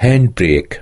handbrake